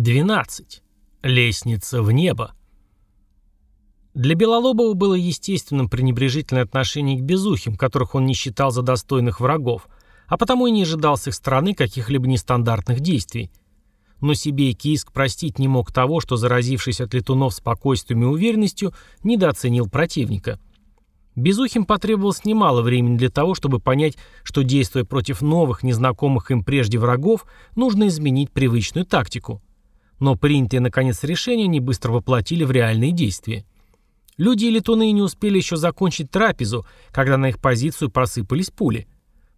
12. Лестница в небо. Для Белолобова было естественным пренебрежительное отношение к безухим, которых он не считал за достойных врагов, а потому и не ожидал с их стороны каких-либо нестандартных действий. Но себе и Кийск простить не мог того, что, заразившись от летунов спокойствием и уверенностью, недооценил противника. Безухим потребовалось немало времени для того, чтобы понять, что, действуя против новых, незнакомых им прежде врагов, нужно изменить привычную тактику – но принятые, наконец, решения они быстро воплотили в реальные действия. Люди и летуны не успели еще закончить трапезу, когда на их позицию просыпались пули.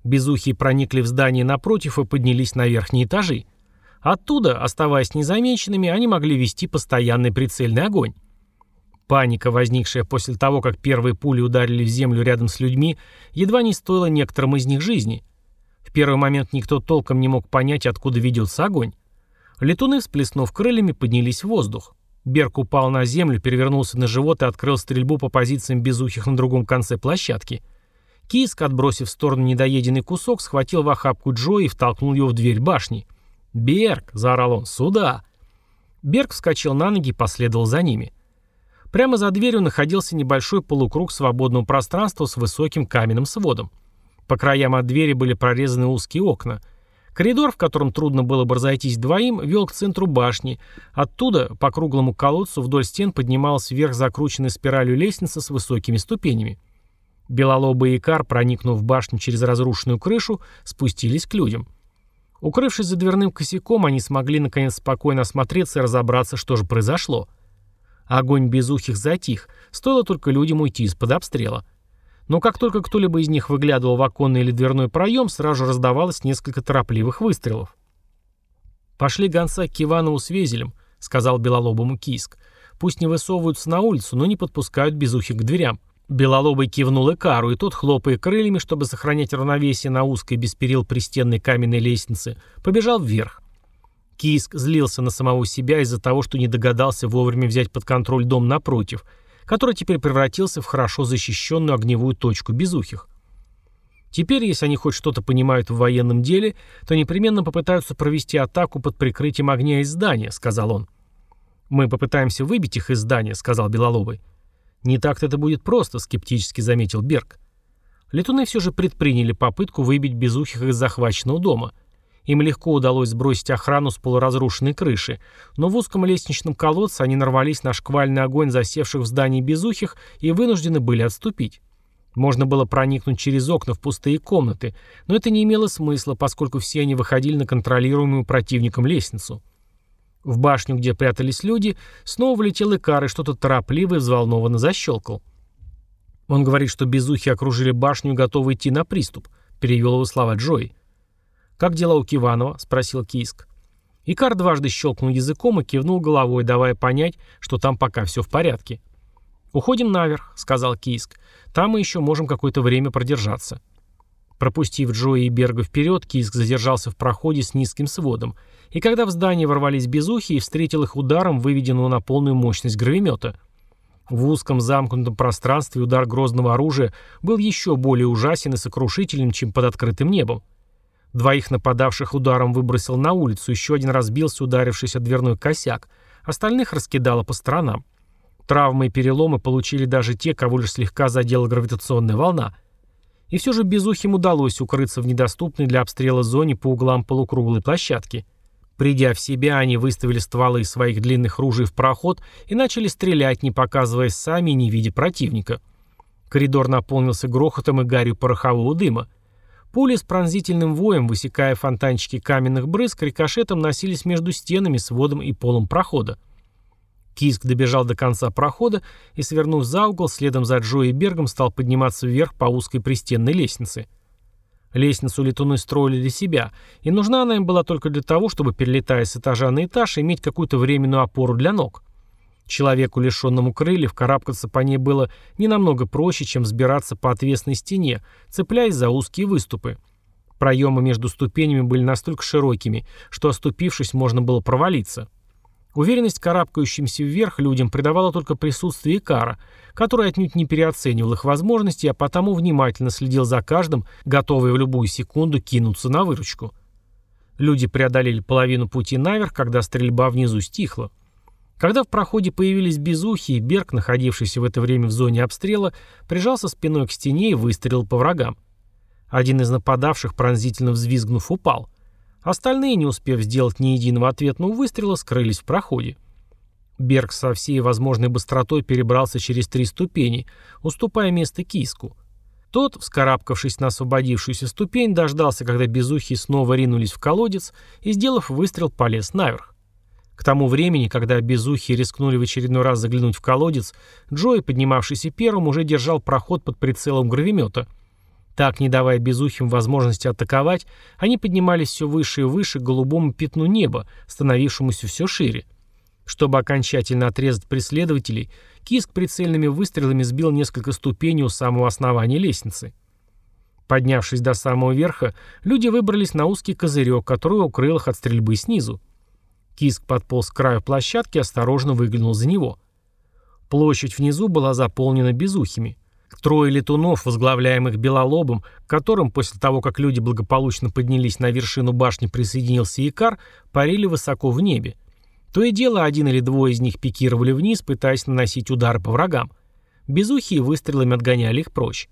Безухие проникли в здание напротив и поднялись на верхние этажи. Оттуда, оставаясь незамеченными, они могли вести постоянный прицельный огонь. Паника, возникшая после того, как первые пули ударили в землю рядом с людьми, едва не стоила некоторым из них жизни. В первый момент никто толком не мог понять, откуда ведется огонь. Летуны, всплеснув крыльями, поднялись в воздух. Берг упал на землю, перевернулся на живот и открыл стрельбу по позициям безухих на другом конце площадки. Киск, отбросив в сторону недоеденный кусок, схватил в охапку Джо и втолкнул его в дверь башни. «Берг!» — заорал он. «Сюда!» Берг вскочил на ноги и последовал за ними. Прямо за дверью находился небольшой полукруг свободного пространства с высоким каменным сводом. По краям от двери были прорезаны узкие окна — Коридор, в котором трудно было бы разойтись двоим, вел к центру башни. Оттуда, по круглому колодцу, вдоль стен поднималась вверх закрученная спиралью лестница с высокими ступенями. Белолобый Икар, проникнув в башню через разрушенную крышу, спустились к людям. Укрывшись за дверным косяком, они смогли наконец спокойно осмотреться и разобраться, что же произошло. Огонь безухих затих, стоило только людям уйти из-под обстрела. Но как только кто-либо из них выглядывал в оконный или дверной проем, сразу раздавалось несколько торопливых выстрелов. «Пошли гонца к Иванову с Везелем», — сказал белолобому Киск. «Пусть не высовываются на улицу, но не подпускают безухих к дверям». Белолобый кивнул Икару, и тот, хлопая крыльями, чтобы сохранять равновесие на узкой без перил пристенной каменной лестнице, побежал вверх. Киск злился на самого себя из-за того, что не догадался вовремя взять под контроль дом напротив — который теперь превратился в хорошо защищенную огневую точку безухих. Теперь, если они хоть что-то понимают в военном деле, то непременно попытаются провести атаку под прикрытием огня из здания, сказал он. «Мы попытаемся выбить их из здания», — сказал Белолобый. «Не так-то это будет просто», — скептически заметил Берг. Летуны все же предприняли попытку выбить безухих из захваченного дома — им легко удалось сбросить охрану с полуразрушенной крыши, но в узком лестничном колодце они нарвались на шквальный огонь засевших в здании безухих и вынуждены были отступить. Можно было проникнуть через окна в пустые комнаты, но это не имело смысла, поскольку все они выходили на контролируемую противником лестницу. В башню, где прятались люди, снова влетел Икар и что-то торопливо и взволнованно защелкал. Он говорит, что безухи окружили башню, готовы идти на приступ, перевел его слова Джои. «Как дела у Киванова?» — спросил Кийск. Икар дважды щелкнул языком и кивнул головой, давая понять, что там пока все в порядке. «Уходим наверх», — сказал Кийск. «Там мы еще можем какое-то время продержаться». Пропустив Джои и Берга вперед, Кийск задержался в проходе с низким сводом, и когда в здание ворвались безухи, и встретил их ударом, выведенного на полную мощность гравимета. В узком замкнутом пространстве удар грозного оружия был еще более ужасен и сокрушительным, чем под открытым небом. Двоих нападавших ударом выбросил на улицу, еще один разбился, ударившись о дверной косяк. Остальных раскидало по сторонам. Травмы и переломы получили даже те, кого лишь слегка задела гравитационная волна. И все же Безухим удалось укрыться в недоступной для обстрела зоне по углам полукруглой площадки. Придя в себя, они выставили стволы своих длинных ружей в проход и начали стрелять, не показываясь сами и не видя противника. Коридор наполнился грохотом и гарью порохового дыма. Пули с пронзительным воем, высекая фонтанчики каменных брызг, рикошетом носились между стенами, сводом и полом прохода. Киск добежал до конца прохода и, свернув за угол, следом за Джо и Бергом стал подниматься вверх по узкой пристенной лестнице. Лестницу летуны строили для себя, и нужна она им была только для того, чтобы, перелетая с этажа на этаж, иметь какую-то временную опору для ног. Человеку, лишенному крыльев, карабкаться по ней было не намного проще, чем взбираться по отвесной стене, цепляясь за узкие выступы. Проемы между ступенями были настолько широкими, что, оступившись, можно было провалиться. Уверенность карабкающимся вверх людям придавала только присутствие Икара, который отнюдь не переоценивал их возможности, а потому внимательно следил за каждым, готовый в любую секунду кинуться на выручку. Люди преодолели половину пути наверх, когда стрельба внизу стихла. Когда в проходе появились безухи, Берг, находившийся в это время в зоне обстрела, прижался спиной к стене и выстрелил по врагам. Один из нападавших, пронзительно взвизгнув, упал. Остальные, не успев сделать ни единого ответного выстрела, скрылись в проходе. Берг со всей возможной быстротой перебрался через три ступени, уступая место киску. Тот, вскарабкавшись на освободившуюся ступень, дождался, когда безухи снова ринулись в колодец и, сделав выстрел, полез наверх. К тому времени, когда безухи рискнули в очередной раз заглянуть в колодец, Джой, поднимавшийся первым, уже держал проход под прицелом гравимета. Так, не давая безухим возможности атаковать, они поднимались все выше и выше к голубому пятну неба, становившемуся все шире. Чтобы окончательно отрезать преследователей, Киск прицельными выстрелами сбил несколько ступеней у самого основания лестницы. Поднявшись до самого верха, люди выбрались на узкий козырек, который укрыл их от стрельбы снизу. Киск подполз к краю площадки и осторожно выглянул за него. Площадь внизу была заполнена безухими. Трое летунов, возглавляемых Белолобом, которым после того, как люди благополучно поднялись на вершину башни, присоединился Икар, парили высоко в небе. То и дело, один или двое из них пикировали вниз, пытаясь наносить удары по врагам. Безухие выстрелами отгоняли их прочь.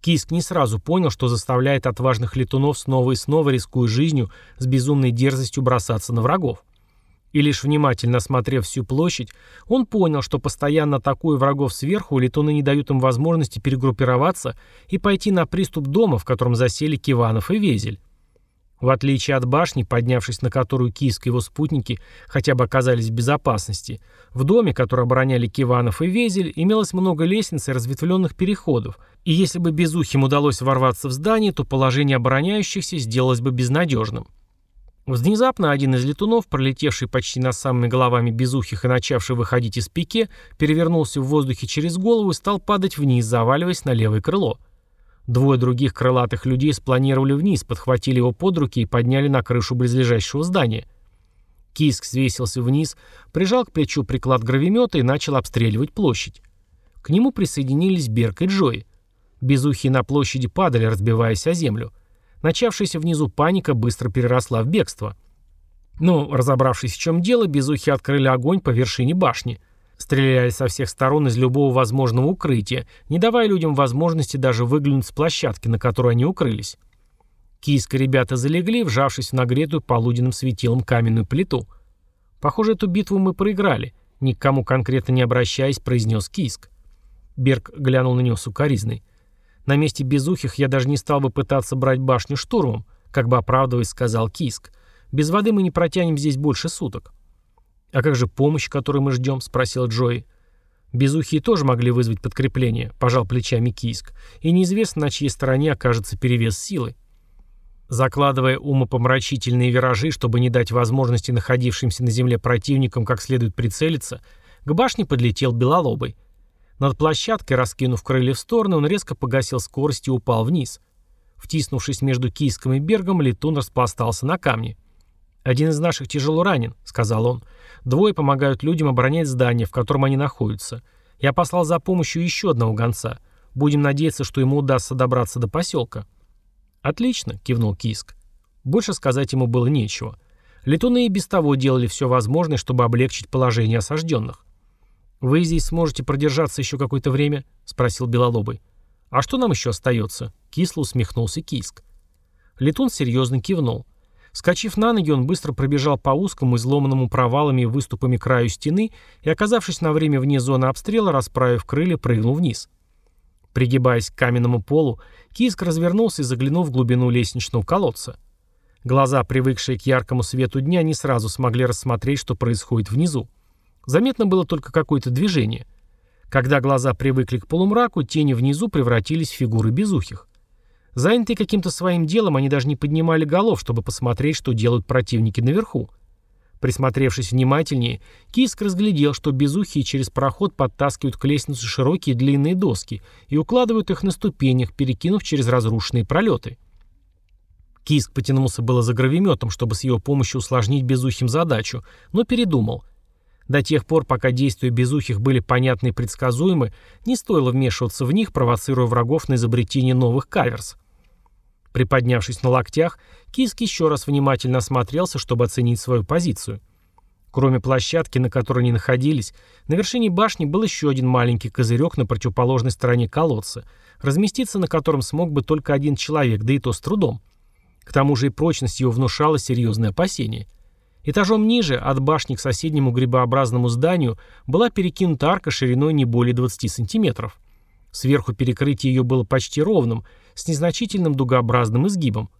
Киск не сразу понял, что заставляет отважных летунов снова и снова, рискуя жизнью, с безумной дерзостью бросаться на врагов. И лишь внимательно осмотрев всю площадь, он понял, что постоянно атакуя врагов сверху, летуны не дают им возможности перегруппироваться и пойти на приступ дома, в котором засели Киванов и Везель. В отличие от башни, поднявшись на которую Киск и его спутники хотя бы оказались в безопасности, в доме, который обороняли Киванов и Везель, имелось много лестниц и разветвленных переходов, и если бы Безухим удалось ворваться в здание, то положение обороняющихся сделалось бы безнадежным. Внезапно один из летунов, пролетевший почти над самыми головами безухих и начавший выходить из пике, перевернулся в воздухе через голову и стал падать вниз, заваливаясь на левое крыло. Двое других крылатых людей спланировали вниз, подхватили его под руки и подняли на крышу близлежащего здания. Киск свесился вниз, прижал к плечу приклад гравимета и начал обстреливать площадь. К нему присоединились Берк и Джои. Безухие на площади падали, разбиваясь о землю. Начавшаяся внизу паника быстро переросла в бегство. Но, разобравшись в чем дело, безухи открыли огонь по вершине башни. Стреляли со всех сторон из любого возможного укрытия, не давая людям возможности даже выглянуть с площадки, на которой они укрылись. Киска ребята залегли, вжавшись в нагретую полуденным светилом каменную плиту. «Похоже, эту битву мы проиграли», — ни к кому конкретно не обращаясь, произнес Киск. Берг глянул на него сукоризной. На месте безухих я даже не стал бы пытаться брать башню штурмом, как бы оправдываясь, сказал Киск. Без воды мы не протянем здесь больше суток. «А как же помощь, которую мы ждем?» — спросил Джои. «Безухие тоже могли вызвать подкрепление», — пожал плечами Киск. «И неизвестно, на чьей стороне окажется перевес силы». Закладывая умопомрачительные виражи, чтобы не дать возможности находившимся на земле противникам как следует прицелиться, к башне подлетел Белолобый. Над площадкой, раскинув крылья в стороны, он резко погасил скорость и упал вниз. Втиснувшись между Кийском и Бергом, летун распластался на камне. «Один из наших тяжело ранен», — сказал он. «Двое помогают людям оборонять здание, в котором они находятся. Я послал за помощью еще одного гонца. Будем надеяться, что ему удастся добраться до поселка». «Отлично», — кивнул Киск. Больше сказать ему было нечего. Летуны и без того делали все возможное, чтобы облегчить положение осажденных. «Вы здесь сможете продержаться еще какое-то время?» — спросил Белолобый. «А что нам еще остается?» — кисло усмехнулся Киск. Летун серьезно кивнул. Скочив на ноги, он быстро пробежал по узкому, изломанному провалами и выступами краю стены и, оказавшись на время вне зоны обстрела, расправив крылья, прыгнул вниз. Пригибаясь к каменному полу, Киск развернулся и заглянул в глубину лестничного колодца. Глаза, привыкшие к яркому свету дня, не сразу смогли рассмотреть, что происходит внизу. Заметно было только какое-то движение. Когда глаза привыкли к полумраку, тени внизу превратились в фигуры безухих. Занятые каким-то своим делом, они даже не поднимали голов, чтобы посмотреть, что делают противники наверху. Присмотревшись внимательнее, Киск разглядел, что безухие через проход подтаскивают к лестнице широкие длинные доски и укладывают их на ступенях, перекинув через разрушенные пролеты. Киск потянулся было за гравиметом, чтобы с его помощью усложнить безухим задачу, но передумал. До тех пор, пока действия безухих были понятны и предсказуемы, не стоило вмешиваться в них, провоцируя врагов на изобретение новых каверс. Приподнявшись на локтях, Киск еще раз внимательно осмотрелся, чтобы оценить свою позицию. Кроме площадки, на которой они находились, на вершине башни был еще один маленький козырек на противоположной стороне колодца, разместиться на котором смог бы только один человек, да и то с трудом. К тому же и прочность его внушала серьезные опасения. Этажом ниже, от башни к соседнему грибообразному зданию, была перекинута арка шириной не более 20 сантиметров. Сверху перекрытие ее было почти ровным, с незначительным дугообразным изгибом.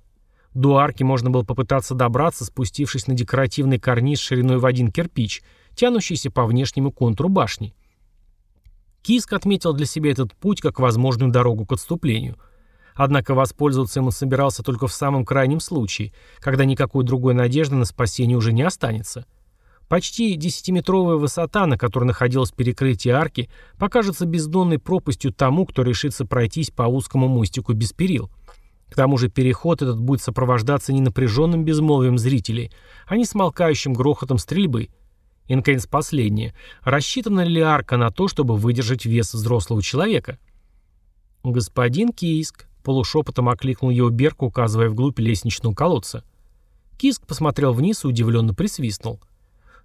До арки можно было попытаться добраться, спустившись на декоративный карниз шириной в один кирпич, тянущийся по внешнему контуру башни. Киск отметил для себя этот путь как возможную дорогу к отступлению. Однако воспользоваться им он собирался только в самом крайнем случае, когда никакой другой надежды на спасение уже не останется. Почти десятиметровая высота, на которой находилось перекрытие арки, покажется бездонной пропастью тому, кто решится пройтись по узкому мостику без перил. К тому же переход этот будет сопровождаться не напряженным безмолвием зрителей, а не смолкающим грохотом стрельбы. И, наконец, последнее. Рассчитана ли арка на то, чтобы выдержать вес взрослого человека? «Господин Киск», — полушепотом окликнул его Берг, указывая вглубь лестничного колодца. Киск посмотрел вниз и удивленно присвистнул.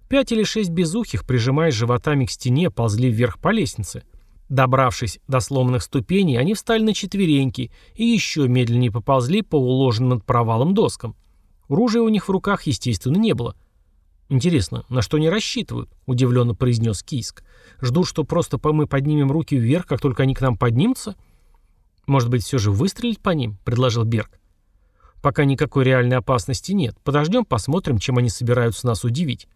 Пять или шесть безухих, прижимаясь животами к стене, ползли вверх по лестнице. Добравшись до сломанных ступеней, они встали на четвереньки и еще медленнее поползли по уложенным над провалом доскам. Оружия у них в руках, естественно, не было. «Интересно, на что они рассчитывают?» – удивленно произнес Кийск. «Ждут, что просто мы поднимем руки вверх, как только они к нам поднимутся?» «Может быть, все же выстрелить по ним?» – предложил Берг. «Пока никакой реальной опасности нет. Подождем, посмотрим, чем они собираются нас удивить».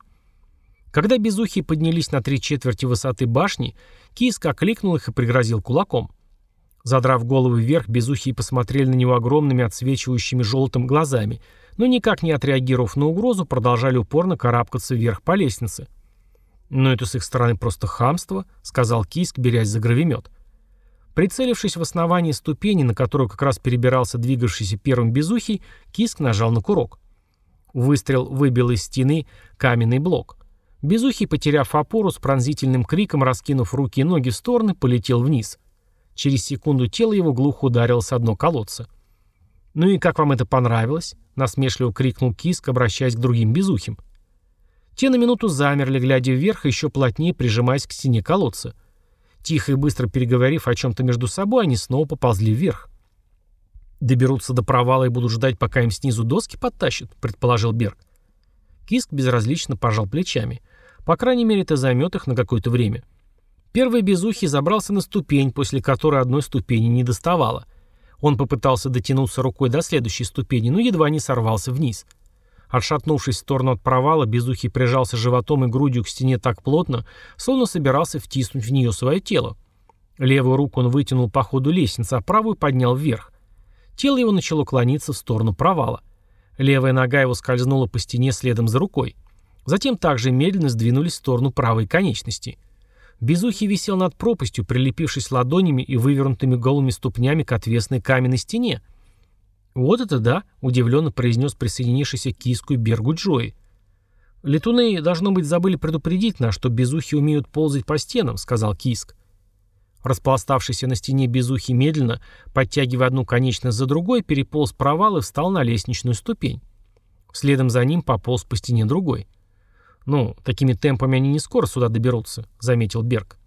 Когда безухие поднялись на три четверти высоты башни, Кийск окликнул их и пригрозил кулаком. Задрав голову вверх, безухие посмотрели на него огромными отсвечивающими желтым глазами, но никак не отреагировав на угрозу, продолжали упорно карабкаться вверх по лестнице. «Но это с их стороны просто хамство», — сказал Кийск, берясь за гравимет. Прицелившись в основание ступени, на которую как раз перебирался двигавшийся первым безухий, Киск нажал на курок. Выстрел выбил из стены каменный блок. Безухий, потеряв опору, с пронзительным криком, раскинув руки и ноги в стороны, полетел вниз. Через секунду тело его глухо ударилось о дно колодца. «Ну и как вам это понравилось?» — насмешливо крикнул Киск, обращаясь к другим безухим. Те на минуту замерли, глядя вверх еще плотнее прижимаясь к стене колодца. Тихо и быстро переговорив о чем-то между собой, они снова поползли вверх. «Доберутся до провала и будут ждать, пока им снизу доски подтащат», — предположил Берг. Киск безразлично пожал плечами. По крайней мере, это займет их на какое-то время. Первый безухий забрался на ступень, после которой одной ступени не доставало. Он попытался дотянуться рукой до следующей ступени, но едва не сорвался вниз. Отшатнувшись в сторону от провала, безухий прижался животом и грудью к стене так плотно, словно собирался втиснуть в нее свое тело. Левую руку он вытянул по ходу лестницы, а правую поднял вверх. Тело его начало клониться в сторону провала. Левая нога его скользнула по стене следом за рукой. Затем также медленно сдвинулись в сторону правой конечности. Безухий висел над пропастью, прилепившись ладонями и вывернутыми голыми ступнями к отвесной каменной стене. «Вот это да!» — удивленно произнес присоединившийся к киску Бергу Джои. «Летуны, должно быть, забыли предупредить нас, что безухи умеют ползать по стенам», — сказал Киск. Распластавшийся на стене безухий медленно, подтягивая одну конечность за другой, переполз провал и встал на лестничную ступень. Следом за ним пополз по стене другой. «Ну, такими темпами они не скоро сюда доберутся», — заметил Берг.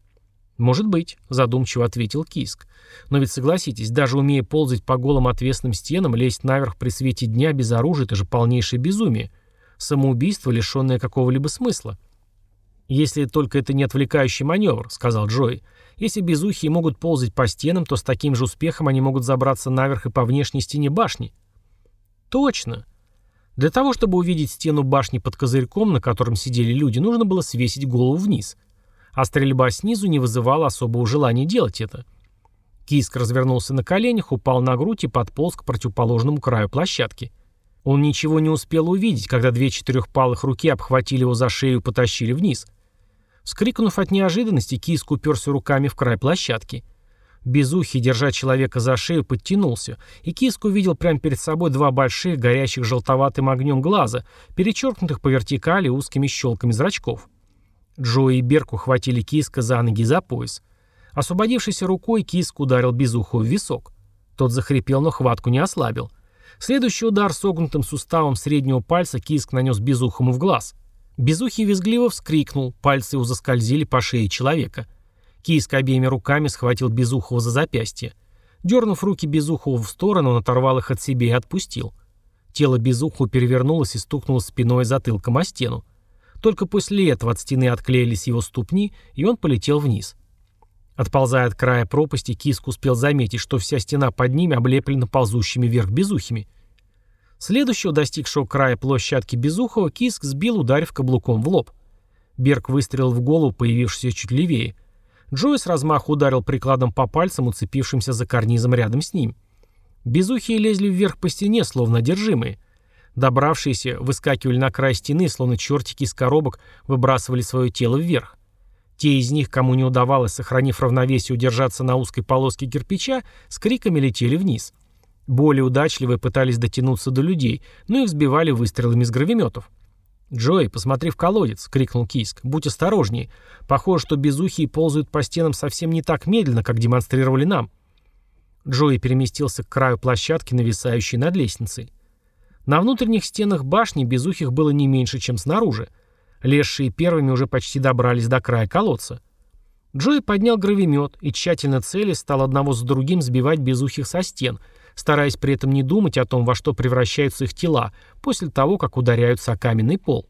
«Может быть», — задумчиво ответил Киск. «Но ведь согласитесь, даже умея ползать по голым отвесным стенам, лезть наверх при свете дня без оружия — это же полнейшее безумие. Самоубийство, лишенное какого-либо смысла». «Если только это не отвлекающий маневр», — сказал Джой. «Если безухие могут ползать по стенам, то с таким же успехом они могут забраться наверх и по внешней стене башни». «Точно. Для того, чтобы увидеть стену башни под козырьком, на котором сидели люди, нужно было свесить голову вниз. А стрельба снизу не вызывала особого желания делать это. Киск развернулся на коленях, упал на грудь и подполз к противоположному краю площадки. Он ничего не успел увидеть, когда две четырехпалых руки обхватили его за шею и потащили вниз. Вскрикнув от неожиданности, Киск уперся руками в край площадки. Безухий, держа человека за шею, подтянулся, и Киск увидел прямо перед собой два больших, горящих желтоватым огнем глаза, перечеркнутых по вертикали узкими щелками зрачков. Джо и Берк ухватили Киска за ноги за пояс. Освободившись рукой, Киск ударил Безуху в висок. Тот захрипел, но хватку не ослабил. Следующий удар согнутым суставом среднего пальца Киск нанес Безухому в глаз. Безухий визгливо вскрикнул, пальцы его заскользили по шее человека. Киск обеими руками схватил Безухова за запястье. Дернув руки Безухова в сторону, он оторвал их от себя и отпустил. Тело Безухова перевернулось и стукнуло спиной и затылком о стену. Только после этого от стены отклеились его ступни, и он полетел вниз. Отползая от края пропасти, Киск успел заметить, что вся стена под ними облеплена ползущими вверх безухими. Следующего, достигшего края площадки Безухова, Киск сбил, ударив каблуком в лоб. Берг выстрелил в голову, появившуюся чуть левее. Джой с размаху ударил прикладом по пальцам, уцепившимся за карнизом рядом с ним. Безухие лезли вверх по стене, словно одержимые. Добравшиеся выскакивали на край стены, словно чертики из коробок выбрасывали свое тело вверх. Те из них, кому не удавалось, сохранив равновесие, удержаться на узкой полоске кирпича, с криками летели вниз. Более удачливые пытались дотянуться до людей, но их сбивали выстрелами из гравиметов. «Джой, посмотри в колодец!» — крикнул Киск. «Будь осторожнее. Похоже, что безухие ползают по стенам совсем не так медленно, как демонстрировали нам». Джои переместился к краю площадки, нависающей над лестницей. На внутренних стенах башни безухих было не меньше, чем снаружи. Лезшие первыми уже почти добрались до края колодца. Джои поднял гравимет и тщательно цели стал одного за другим сбивать безухих со стен, стараясь при этом не думать о том, во что превращаются их тела после того, как ударяются о каменный пол.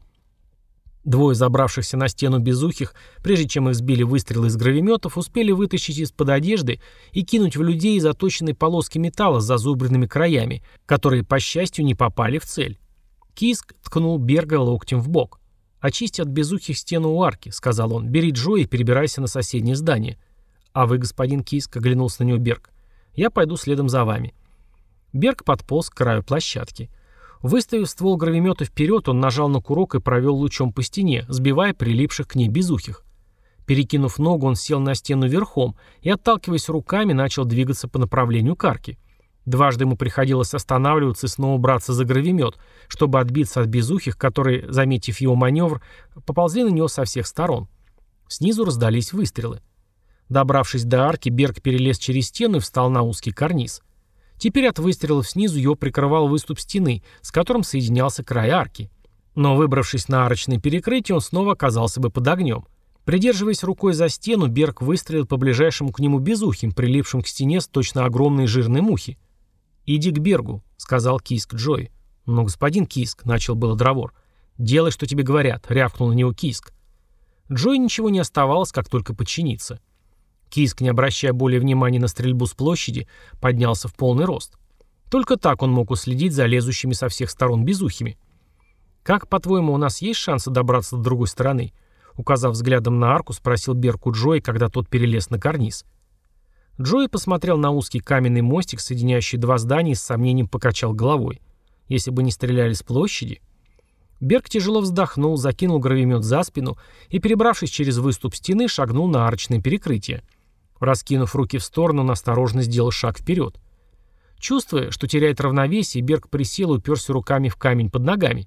Двое забравшихся на стену безухих, прежде чем их сбили выстрелы из гравиметов, успели вытащить из-под одежды и кинуть в людей заточенные полоски металла с зазубренными краями, которые, по счастью, не попали в цель. Киск ткнул Берга локтем в бок. «Очисти от безухих стену у арки», — сказал он. «Бери Джо и перебирайся на соседнее здание». «А вы, господин Киск», — оглянулся на него Берг. «Я пойду следом за вами». Берг подполз к краю площадки. Выставив ствол гравимета вперед, он нажал на курок и провел лучом по стене, сбивая прилипших к ней безухих. Перекинув ногу, он сел на стену верхом и, отталкиваясь руками, начал двигаться по направлению к арке. Дважды ему приходилось останавливаться и снова браться за гравимет, чтобы отбиться от безухих, которые, заметив его маневр, поползли на него со всех сторон. Снизу раздались выстрелы. Добравшись до арки, Берг перелез через стену и встал на узкий карниз. Теперь от выстрелов снизу его прикрывал выступ стены, с которым соединялся край арки. Но выбравшись на арочное перекрытие, он снова оказался бы под огнем. Придерживаясь рукой за стену, Берг выстрелил по ближайшему к нему безухим, прилипшим к стене с точно огромной жирной мухи. «Иди к Бергу», — сказал Киск Джой. «Но, господин Киск», — начал было Дровор. «Делай, что тебе говорят», — рявкнул на него Киск. Джой ничего не оставалось, как только подчиниться. Киск, не обращая более внимания на стрельбу с площади, поднялся в полный рост. Только так он мог уследить за лезущими со всех сторон безухими. «Как, по-твоему, у нас есть шансы добраться до другой стороны?» Указав взглядом на арку, спросил Берку Джой, когда тот перелез на карниз. Джои посмотрел на узкий каменный мостик, соединяющий два здания, и с сомнением покачал головой. Если бы не стреляли с площади... Берг тяжело вздохнул, закинул гравимет за спину и, перебравшись через выступ стены, шагнул на арочное перекрытие. Раскинув руки в сторону, он осторожно сделал шаг вперед. Чувствуя, что теряет равновесие, Берг присел и уперся руками в камень под ногами.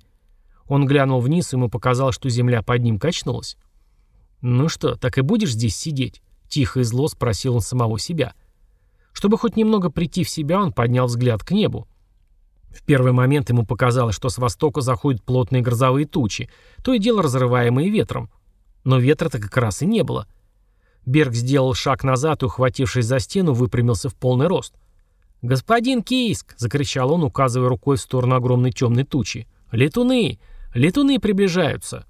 Он глянул вниз, и ему показалось, что земля под ним качнулась. «Ну что, так и будешь здесь сидеть?» Тихо и зло спросил он самого себя. Чтобы хоть немного прийти в себя, он поднял взгляд к небу. В первый момент ему показалось, что с востока заходят плотные грозовые тучи, то и дело разрываемые ветром. Но ветра-то как раз и не было. Берг сделал шаг назад и, ухватившись за стену, выпрямился в полный рост. «Господин Кийск!» — закричал он, указывая рукой в сторону огромной темной тучи. «Летуны! Летуны приближаются!»